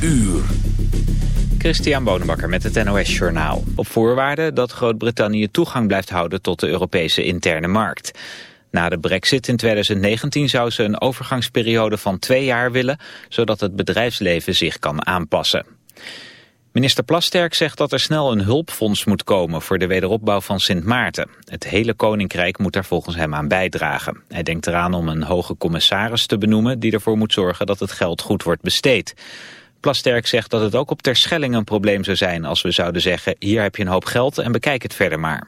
uur. Christian Bonenbakker met het NOS Journaal. Op voorwaarde dat Groot-Brittannië toegang blijft houden tot de Europese interne markt. Na de brexit in 2019 zou ze een overgangsperiode van twee jaar willen... zodat het bedrijfsleven zich kan aanpassen. Minister Plasterk zegt dat er snel een hulpfonds moet komen voor de wederopbouw van Sint Maarten. Het hele koninkrijk moet daar volgens hem aan bijdragen. Hij denkt eraan om een hoge commissaris te benoemen die ervoor moet zorgen dat het geld goed wordt besteed. Plasterk zegt dat het ook op Terschelling een probleem zou zijn als we zouden zeggen hier heb je een hoop geld en bekijk het verder maar.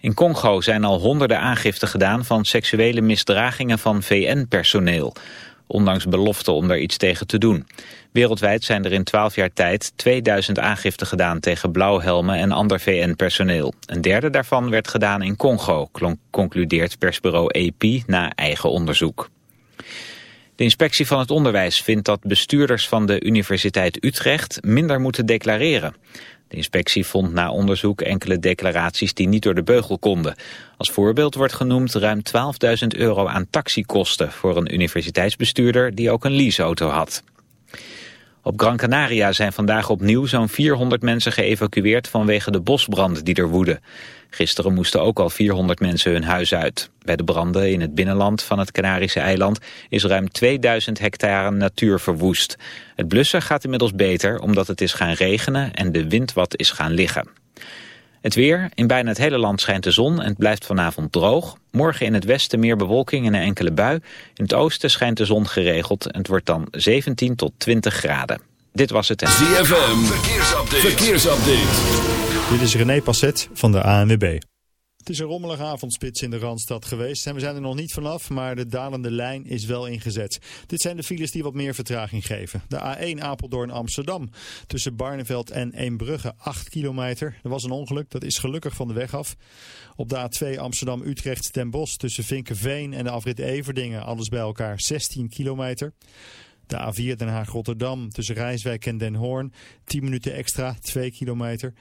In Congo zijn al honderden aangiften gedaan van seksuele misdragingen van VN-personeel. Ondanks beloften om daar iets tegen te doen. Wereldwijd zijn er in 12 jaar tijd 2000 aangiften gedaan tegen blauwhelmen en ander VN-personeel. Een derde daarvan werd gedaan in Congo, concludeert persbureau AP na eigen onderzoek. De inspectie van het onderwijs vindt dat bestuurders van de Universiteit Utrecht minder moeten declareren. De inspectie vond na onderzoek enkele declaraties die niet door de beugel konden. Als voorbeeld wordt genoemd ruim 12.000 euro aan taxikosten voor een universiteitsbestuurder die ook een leaseauto had. Op Gran Canaria zijn vandaag opnieuw zo'n 400 mensen geëvacueerd vanwege de bosbranden die er woeden. Gisteren moesten ook al 400 mensen hun huis uit. Bij de branden in het binnenland van het Canarische eiland is ruim 2000 hectare natuur verwoest. Het blussen gaat inmiddels beter omdat het is gaan regenen en de wind wat is gaan liggen. Het weer. In bijna het hele land schijnt de zon en het blijft vanavond droog. Morgen in het westen meer bewolking en een enkele bui. In het oosten schijnt de zon geregeld en het wordt dan 17 tot 20 graden. Dit was het. ZFM. Verkeersupdate. Verkeersupdate. Dit is René Passet van de ANWB. Het is een rommelige avondspits in de Randstad geweest en we zijn er nog niet vanaf, maar de dalende lijn is wel ingezet. Dit zijn de files die wat meer vertraging geven. De A1 Apeldoorn Amsterdam tussen Barneveld en Eembrugge 8 kilometer. Er was een ongeluk, dat is gelukkig van de weg af. Op de A2 Amsterdam Utrecht ten Bosch tussen Vinkenveen en de afrit Everdingen alles bij elkaar 16 kilometer. De A4 Den Haag-Rotterdam tussen Rijswijk en Den Hoorn 10 minuten extra 2 kilometer.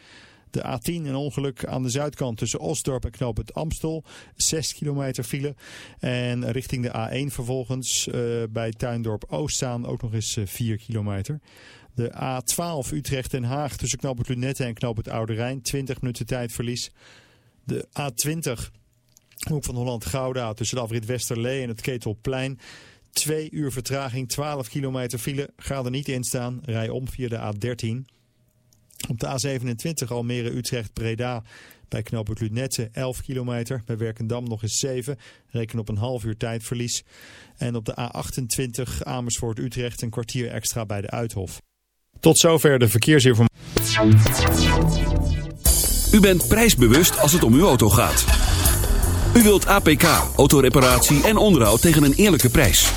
De A10 een ongeluk aan de zuidkant tussen Osdorp en Knoop het Amstel. 6 kilometer file. En richting de A1 vervolgens uh, bij Tuindorp Oostzaan ook nog eens 4 eh, kilometer. De A12 Utrecht-Den Haag tussen Knoop het Lunette en Knoop het Oude Rijn. 20 minuten tijdverlies. De A20 Hoek van Holland-Gouda tussen de afrit Westerlee en het Ketelplein. 2 uur vertraging, 12 kilometer file. Ga er niet in staan. Rij om via de A13. Op de A27 Almere-Utrecht-Breda bij knooppunt Lunette 11 kilometer. Bij Werkendam nog eens 7. Reken op een half uur tijdverlies. En op de A28 Amersfoort-Utrecht een kwartier extra bij de Uithof. Tot zover de verkeersinformatie. U bent prijsbewust als het om uw auto gaat. U wilt APK, autoreparatie en onderhoud tegen een eerlijke prijs.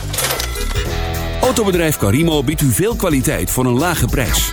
Autobedrijf Carimo biedt u veel kwaliteit voor een lage prijs.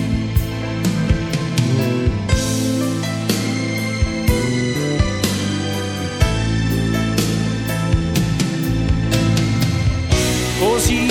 Così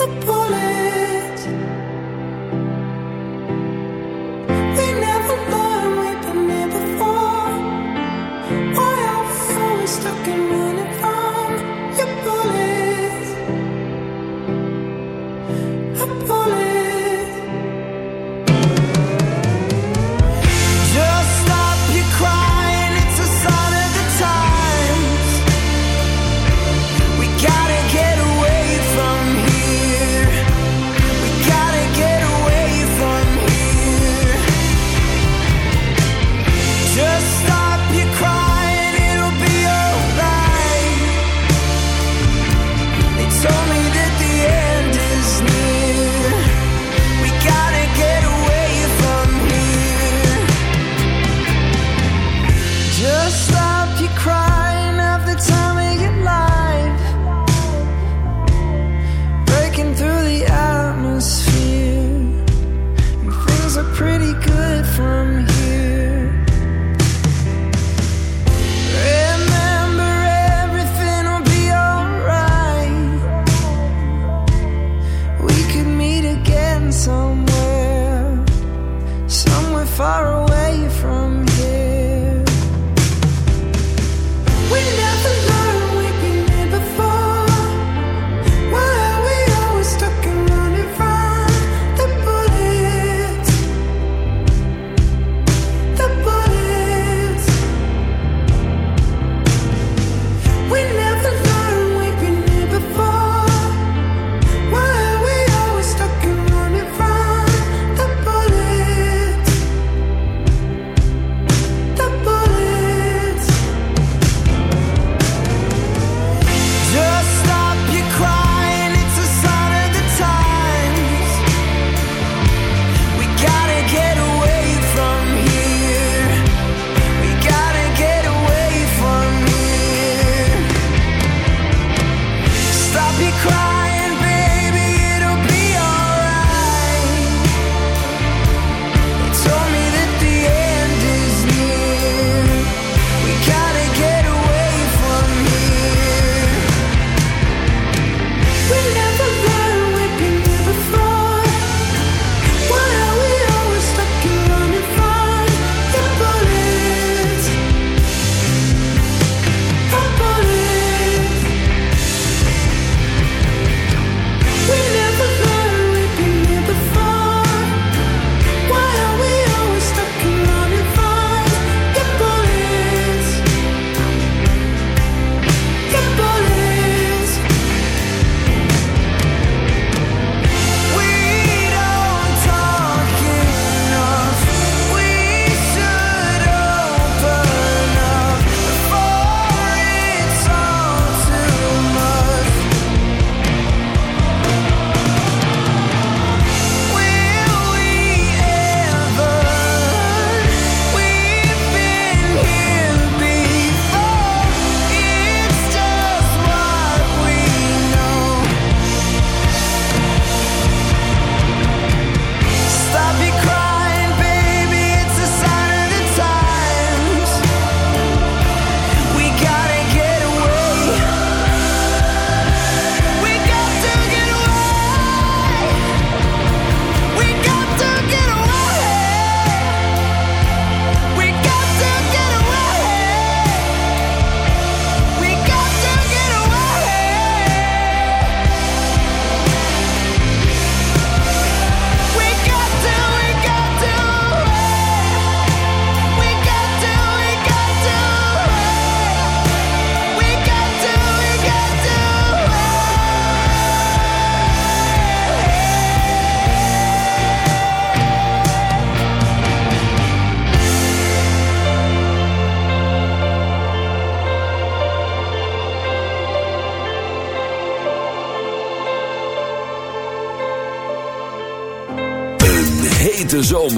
the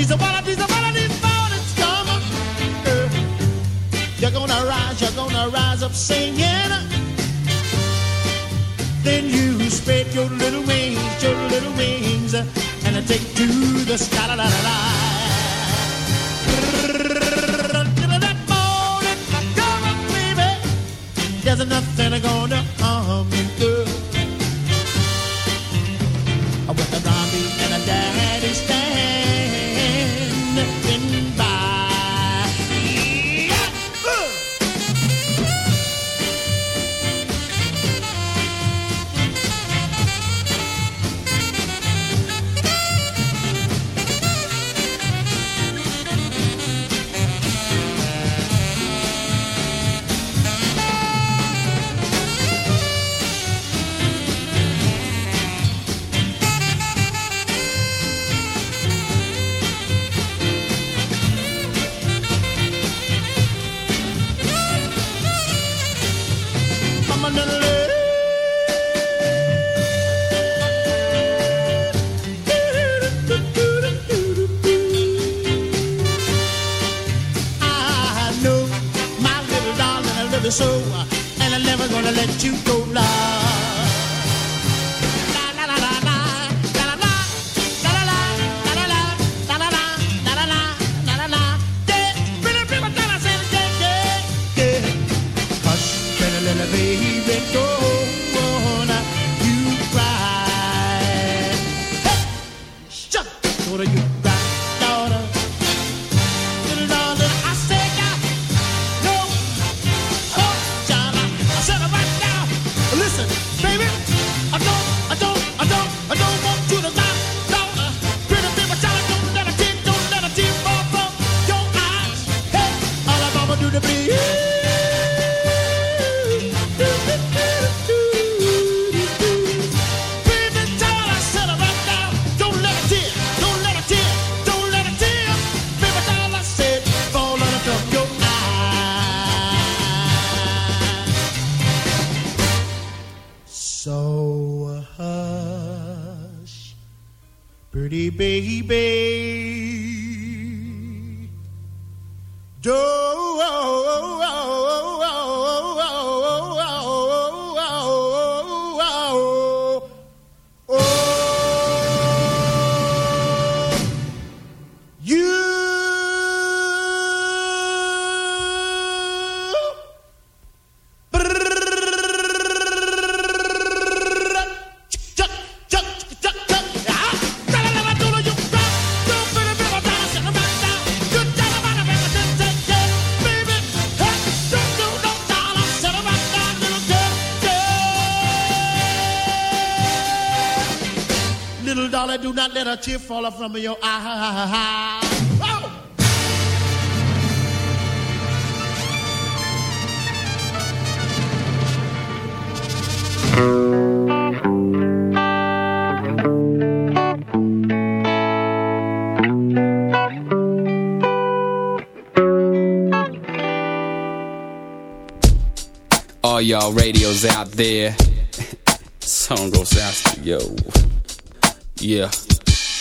Of these, one of these, one of these mornings come, girl. You're gonna rise, you're gonna rise up singing. Then you spread your little wings, your little wings, and take to the sky. La, la, la, baby. There's nothing gonna never gonna let you go. La tear off from your eye. ha All y'all radios out there, song goes out to yo. Yeah.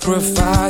sacrifice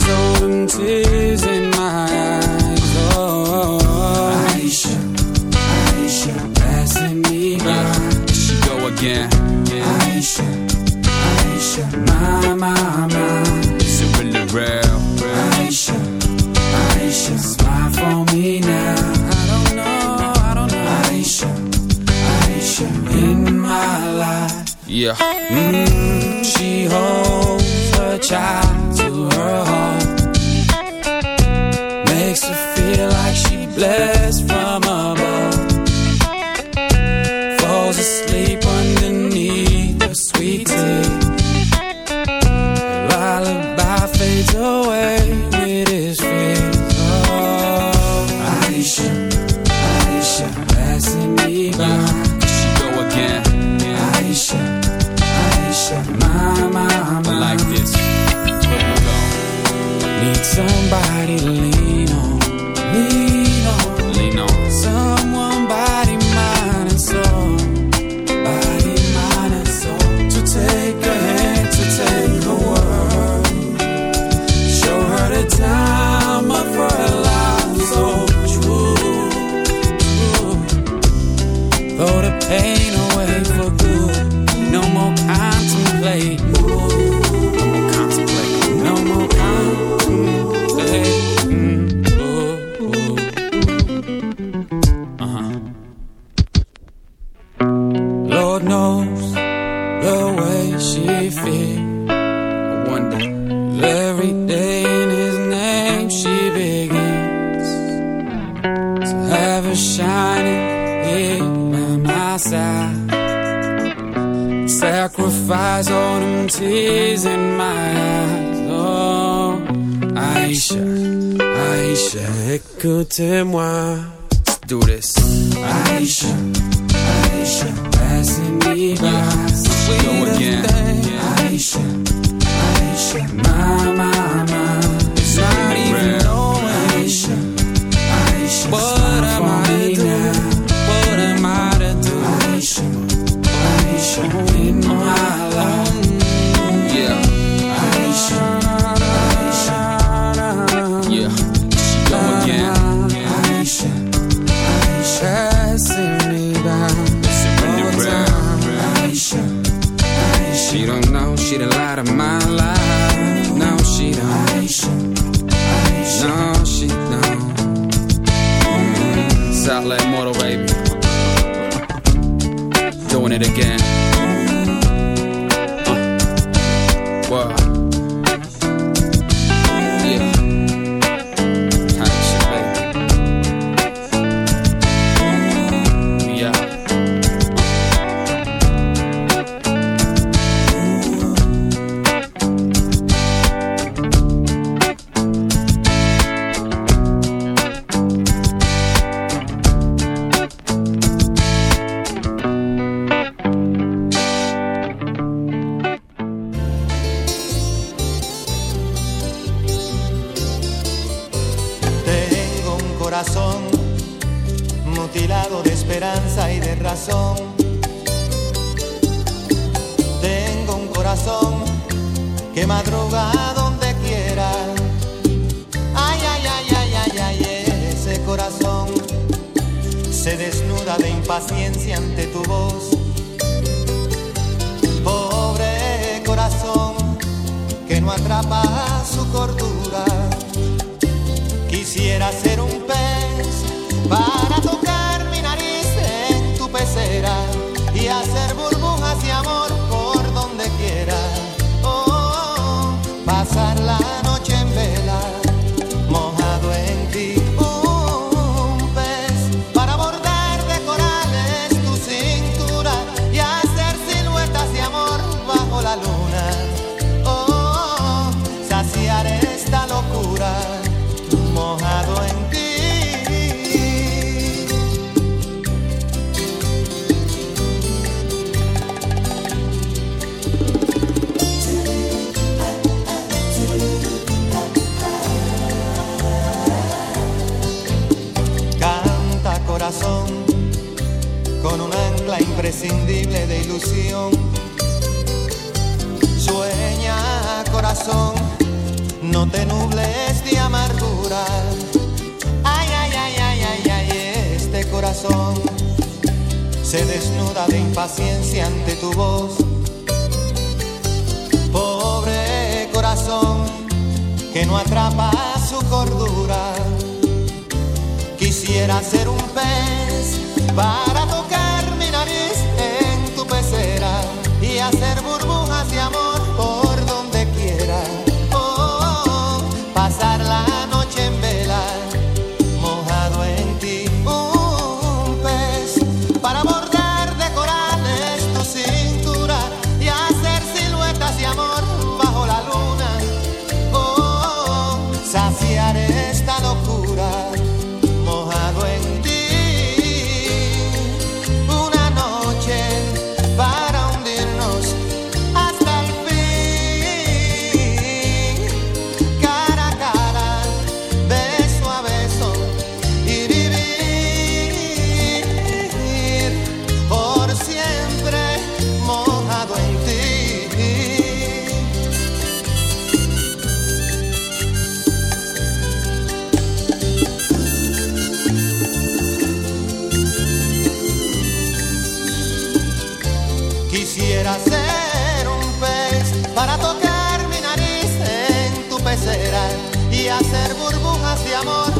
amor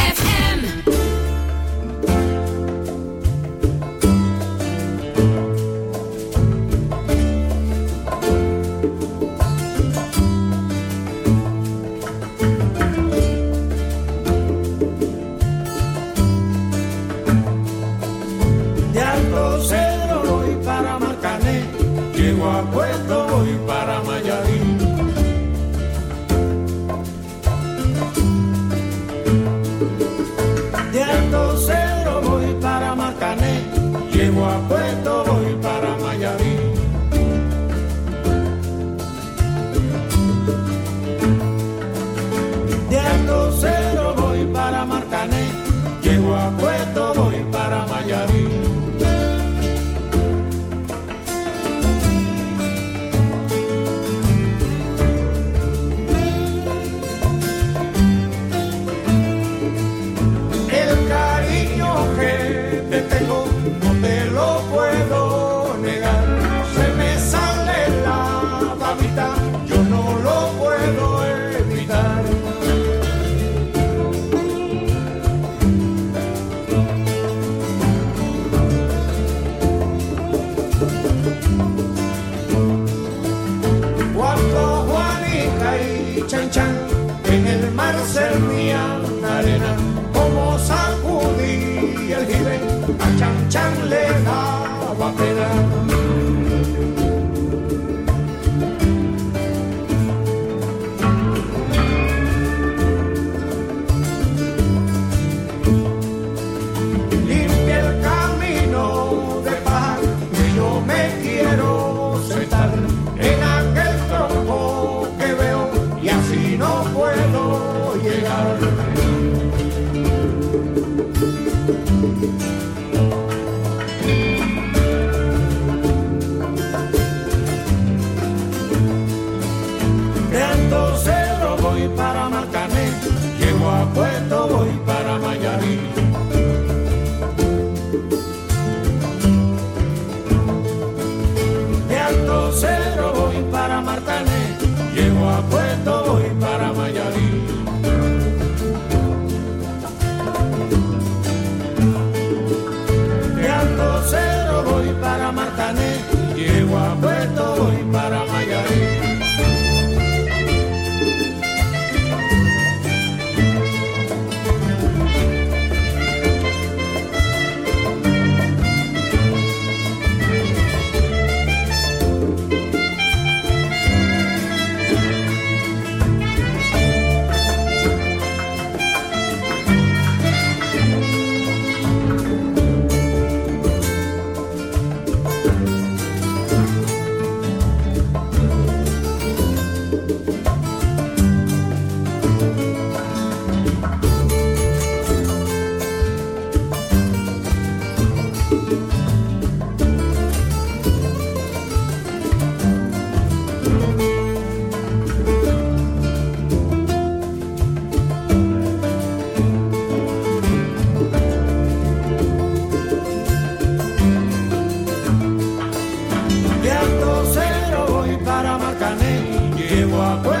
eu amor.